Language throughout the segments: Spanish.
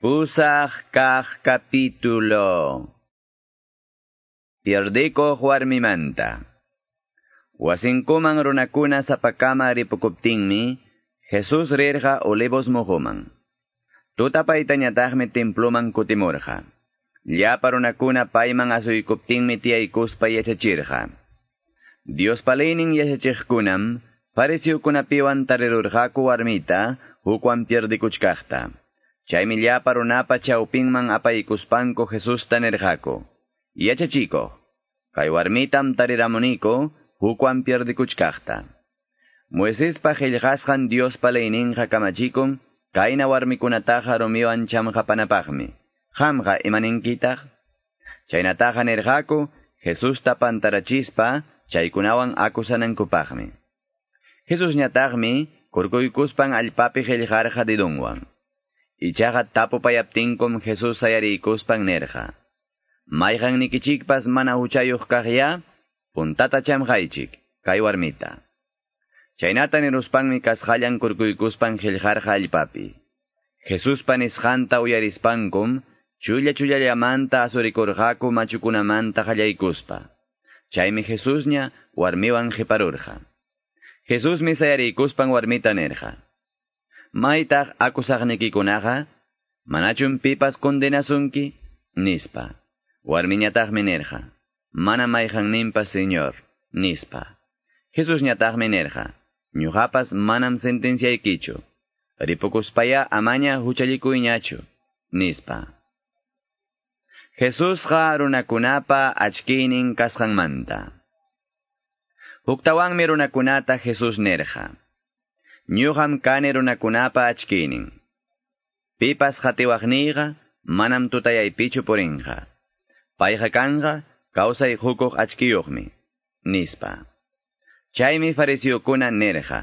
Pusaj kaj capítulo. Pierdiko manta. Wasinkuman runakuna sapakama ripukuptinmi, Jesús rirja olivos mojoman. Tutapaytañataqmi temploman kutimurja. Llapa runakuna payman asuykuptinmi tiyaykuspa yachachirja. Dios palinin yachachiqkunam, piwan tarirurjaku warmita, hukwan pierdikuchkaqta. Chaymi llapa runapa chawpinman apaykuspanko Jesús tanerjako. Yachachiko, kay warmitam tariramoniko, hukwan pierdikuchkaqta. Moiséspa qillqasqan Dios palayninqa kamachikun, kayna warmikunataqa rumiwan chamqa panapaqmi. Qamqa imaninkitaq? Chaynataqa nirqaku, Jesusta pantarachispa, chaykunawan akusanankupaqmi. Jesus ñataqmi, kurkuykuspan allpapi qillqarqa didunwan. Ichaqa tapupayaptinkum Jesús sayarikuspan nerqa. Mayqan nikichikpas mana huchayuq kaqya, puntata chamqaychik, kay warmita. Chaynata niruspanmi kasqallan kurkuykuspan qillqarqa allpapi. Jesuspa nisqanta uyarispankum, chulla chullallamanta asurikurqaku machukunamanta qallaykuspa. Chaymi Jesusña warmiwan qiparurqa. Jesusmi sayarikuspan warmita nerqa. Maytaq akusaqnikikunaqa, manachun pipas condenasunki, nispa. Warmiñataqmi nerqa. Mana mayqanninpas Señor, nispa. Jesusñataqmi nerqa. Ñuqapas manam sentenciaykichu. Ripukuspaya amaña huchallikuyñachu, nispa. Jesusqa runakunapa achkinin kasqanmanta. Huktawanmi runakunata Jesus nerja. Ñuqam kani runakunapa achkinin. Pipas jatiwaqniyqa manam tutayaypichu purinqa. Payqa kanqa kawsay hukuq achkiyuqmi, nispa. Chaymi farisiyukuna nerja.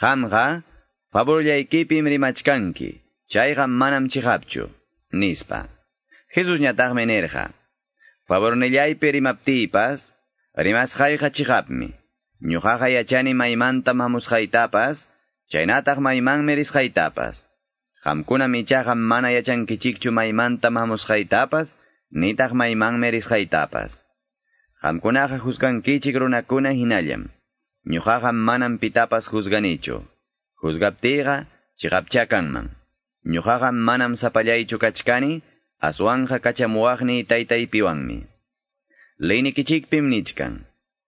Qamqa favorllaykipim rimachkanki, chayqa manam chihapchu, nispa. Jesus ñataqmi nerja. Favornillaypi rimaptiypas, rimasqayqa chihapmi. Ñuqaqa yachani maymanta hamusqaytapas, chaynataq maymanmi risqaytapas. Qamkuna michaqa mana yachankichikchu maymanta hamusqaytapas, nitaq maymanmi risqaytapas. Qamkunaqa juzgankichik runakuna hinallam. Ñuqaqa manam pitapas juzganichu. Juzgaptiyqa chiqapchakanman. Ñuqaqa manam sapallaychu kachkani, aswanja kachamuwaqni taytaypiwanmi. Leynikichikpim nichkan.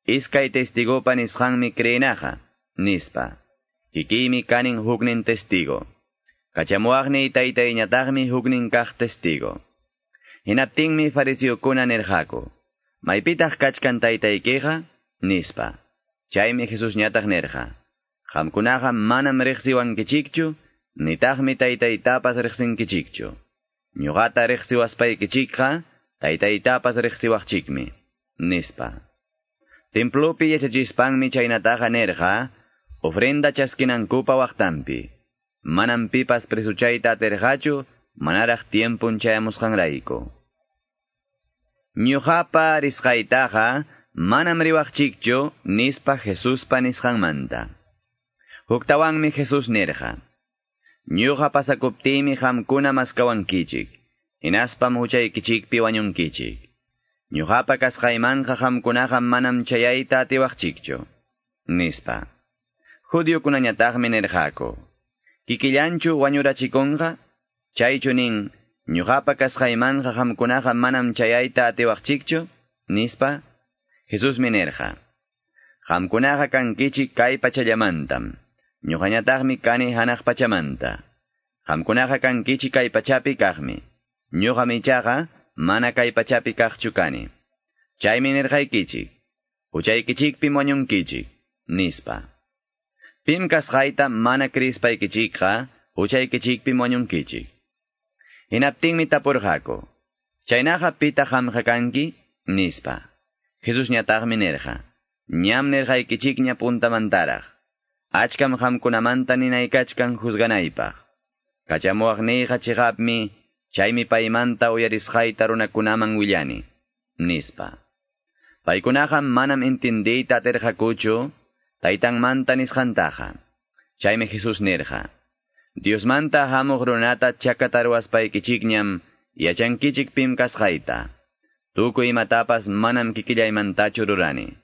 Iskay testigopa nisqanmi kreenaqa, nispa. Kikimi kanin huknin testigo. Kachamuwaqni taytayñataqmi huknin kaq testigo. Hinaptinmi farisiyukuna nirqaku. Maypitaq kachkan taytaykiqa, nispa. Chaymi Jesus ñataq nirqa. Qamkunaqa manam riqsiwankichikchu, nitaqmi taytaytapas riqsinkichikchu. Ñuqata riqsiwaspaykichikqa, taytaytapas riqsiwaqchikmi, nispa. Templopi yachachispanmi chaynataqa nerqa, ofrenda chaskinankupa waqtanpi. Manam pipas presuchayta aterqachu, manaraq tiempun chayamusqanrayku. Ñuqapa risqaytaqa, manam riwaqchikchu, nispa Jesuspa nisqanmanta. Huktawanmi Jesus nerqa. Ñuqa pasakuptimi qamkuna maskawankichik, hinaspam huchaykichikpi wañunkichik. Ñuqapa kasqaymanqa qamkunaqa manam chayayta atiwaqchikchu, nispa. Judiokunañataqmi nirqaku. Kikillanchu wañurachikunqa, chaychu nin, ñuqapa kasqaymanqa qamkunaqa manam chayayta atiwaqchikchu, nispa. Jesusmi nirqa. Qamkunaqa kankichik kay pachallamantam. Ñuqañataqmi kani hanaq pachamanta. Qamkunaqa kankichik kay pachapi kaqmi. Ñuqa mana kay pachapi kaqchu kani. Chaymi nirqaykichik, huchaykichikpi wañunkichik, nispa. Pim kasqayta mana krispaykichikqa, huchaykichikpi wañunkichik. Hinaptinmi tapurqaku, chaynaqa pita qamqa kanki, nispa. Jesus ñataqmi nirqa, ñam nirqaykichikña puntamantaraq. Achkam qamkunamanta ninaykachkan juzganaypaq. Kachamuwaqniyqa chiqapmi, chaymi paymanta uyarisqayta runakunaman willani, nispa. Paykunaqa manam intindiyta atirqakuchu, taytanmanta nisqantaqa. Chaymi Jesus nirqa. Diosmanta hamuq runata chakatarwaspaykichikñam yachankichik pim kasqayta. Tukuy imatapas manam kikillaymantachu rurani.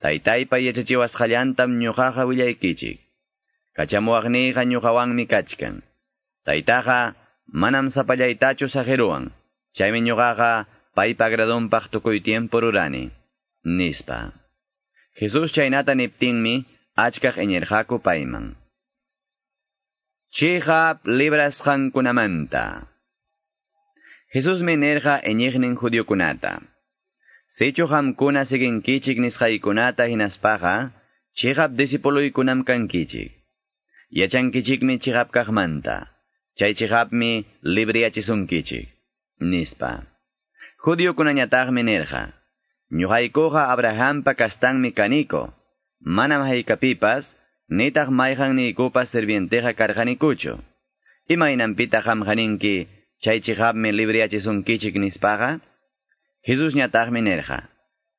Taytaypa yachachiwasqallantam ñuqaqa willaykichik. Kachamuwaqniyqa ñuqawanmi kachkan. Taytaqa manam sapallaytachu sajiruwan. Chaymi ñuqaqa paypa agradonpaq tukuy tiempo rurani. Nispa. Jesus chaynata niptinmi achkaq eñerqaku payman. Chihap librasqankunamanta. Jesus menerqa eñiqnin judiokunata. Secho hamkuna siginkichik nisqaykunata hinaspaqa, chihap disipuluykunam kankichik. Yachankichikmi chihapkaqmanta. Chay chihapmi libriyachisunkichik. Nispa. Judiokunañataqmi nerqa. Ñuqaykuqa Abrahampa kastanmi kaniko. Manam haykapipas, nitaq mayqan niykupas sirvienteqa karqanikuchu. Imaynampita hamqaninki, chay chihapmi libriyachisunkichik nispaqa? Jesus ñataqmi nerqa.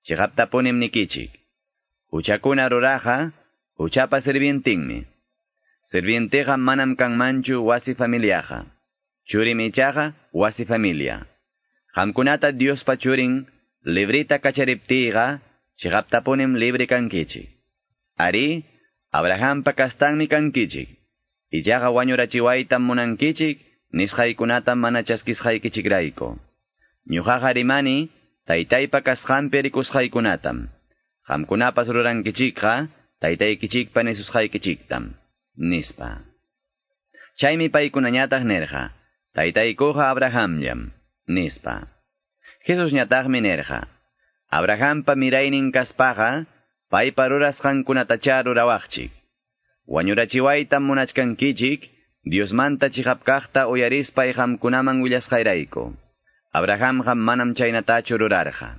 Chihaptapunim nikichik. Uchakuna ruraqa, uchapa sirvientinmi. Sirvienteqa manam kanmanchu wasi familiaqa. Churim ichaqa wasi familia. Hamkunata Diospa churin librita kachariptiqa, chihaptapunim libre kankichik. Ari, Abrahampa kastanmi kankichik. Ichaqa wañurachiwaytam munankichik, nisqaykunatam mana chaskisqaykichikrayku. Ñuqaqa rimani, taytaypa kasqanpi rikusqaykunatam. Qamkunapas rurankichikqa, taytaykichikpa nisusqaykichiktam. Nispa. Chaymi paykunañataq nerqa, taytaykuqa Abrahamllam. Nispa. Jesus ñataqmi nerqa. Abrahampa miraynin kaspaqa, paypa rurasqankunatacha rurawaqchik. Wañurachiwaytam munachkankichik, Diosmanta chihapkaqta uyarispay hamkunaman willasqayrayku. Abrahamqa manam chaynatachu rurarqa.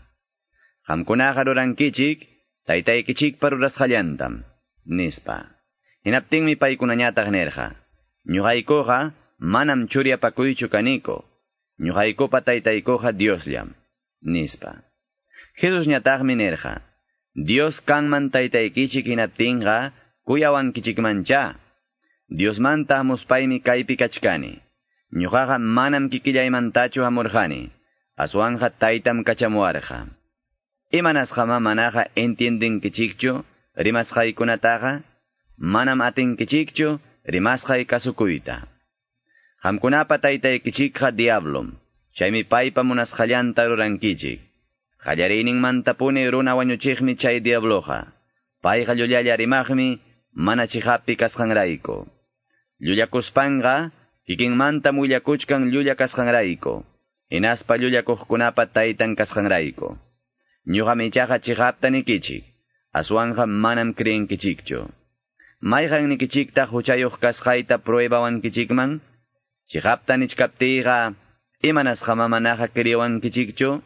Hamkunaqa rurankichik, taytaykichikpa rurasqallantam, nispa. Hinaptinmi paykunañataq nerqa. Ñuqaykuqa manam churyapakuychu kaniko. Ñuqaykupa taytaykuqa Diosllam, nispa. Jesus ñataqmi nerqa. Dios kanman taytaykichik hinaptinqa, kuyawankichikmancha. Diosmanta hamuspaymi kaypi kachkani. Ñuqaqa manam kikillaymantachu hamurqani. Aswanja taytam kachamuarqa. Imanasqama manaqa entiendinkichikchu rimasqaykunataqa? Manam atinkichikchu rimasqay kasukuyta. Hamkunapa taytaykichikqa diablom. Chaymi paypa munasqallanta rurankichik. Qallariyninmantapuni runa wañuchiqmi chay diabloqa. Payqa llullalla rimaqmi mana chihapi kasqanrayku. Llullakuspanqa, kikinmanta mullakuchkan llulla kasqanrayku. Hinaspa llullakuqkunapa taytan kasqanrayku. Ñuqa michaqa chihapta nikichik. Aswanja manam kriinkichikchu. Mayqan nikichikta huchayuq kasqayta pruebawankichikman? Chihapta nichkaptiqa, imanasqama manaqa kriyawankichikchu?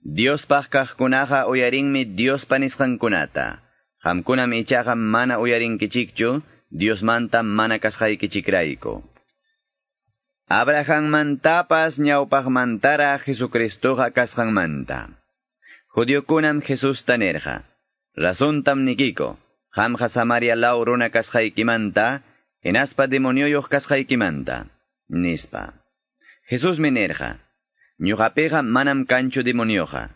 Diospaq kaqkunaqa uyarinmi Diospa nisqankunata. Hamkunam ichaqa mana uyarinkichikchu, Diosmanta mana kasqaykichikrayku. Abrahammantapas ñawpaqmantara Jesucristoqa kasqanmanta. Judiokunam Jesusta nerqa. Razontam nikiko, hamqa Samaria law runa kasqaykimanta, hinaspa demonioyoq kasqaykimanta, nispa. Jesus mi nerqa. Ñuqapiqa manam kanchu demonioqa.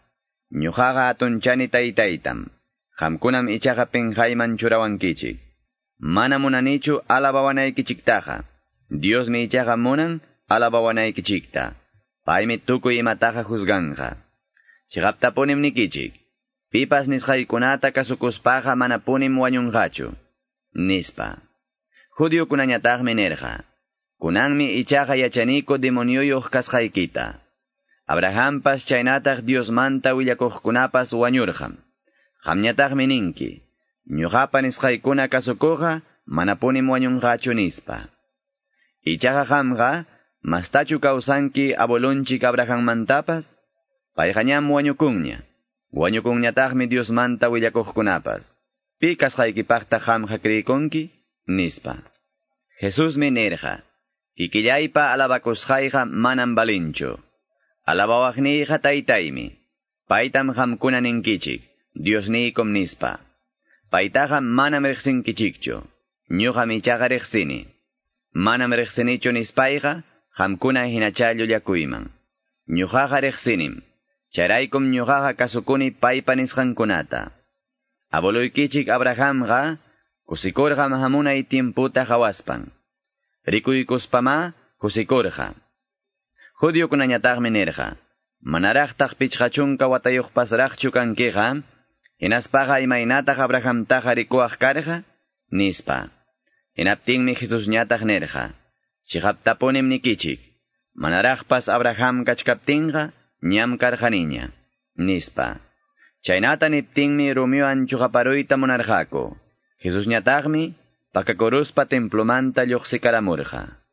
Ñuqaqa atunchani taytaytam. Hamkunam ichaqa pinqayman churawankichik. Mana munanichu alabawanaykichiktaqa. Dios mi ichaqa munan alabawanaykichikta. Paymi tukuy imataqa juzganqa. Chigaptapunim nikichik. Pipas nisqaykunata kasukuspaqa manapunim wañunqachu. Nispa. Judio kunañataqmi nerqa. Kunanmi ichaqa yachaniko demonioyoq kasqaykita. Abrahampas chaynataq Diosmanta willakuqkunapas wañurqam. Qamñataqmi ninki. Ñuqapa nisqaykuna kasukuqa manapunim wañunqachu nispa. Ichaqa qamqa mastachu kawsanki abolunchik Abrahammantapas? Payqañam wañukunña. Wañukunñataqmi Diosmanta willakuqkunapas. Pi kasqaykipaqta qamqa kriykunki? Nispa. Jesusmi nerqa. Kikillaypa alabakusqayqa manam balinchu. Alabawaqniyqa taytaymi. Paytam qamkuna ninkichik. Diosniykum nispa. Paytaqa manam riqsinkichikchu. Ñuqa michaqa riqsini. manam riqsinichu nispayqa, hamkuna hinachallu llakuyman. Ñuqaqa riqsinim, charaykum ñuqaqa kasukuni paypa nisqankunata. Aboluykichik Abrahamqa, kusikurqa mahamunay tiemputa hawaspan. Rikuykuspama, kusikurqa. Judiokunañataqmi nirqa, manaraqtaq pichqachunka watayuqpasraqchu kankiqa, hinaspaqa imaynataq Abrahamtaqa rikuwaq karqa, nispa. Hinaptinmi Jesus ñataq nirqa, chiqaptapunim nikichik, manaraqpas Abraham kachkaptinqa, ñam karqaniña, nispa. Chaynata niptinmi Romeoan chuqaparuyta munarqaku. Jesus ñataqmi, pakakuruspa templomanta lluqsikaramurqa.